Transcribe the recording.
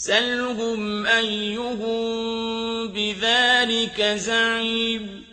سَلْهُمْ أَيُّهُم بِذَٰلِكَ زَعِيمٌ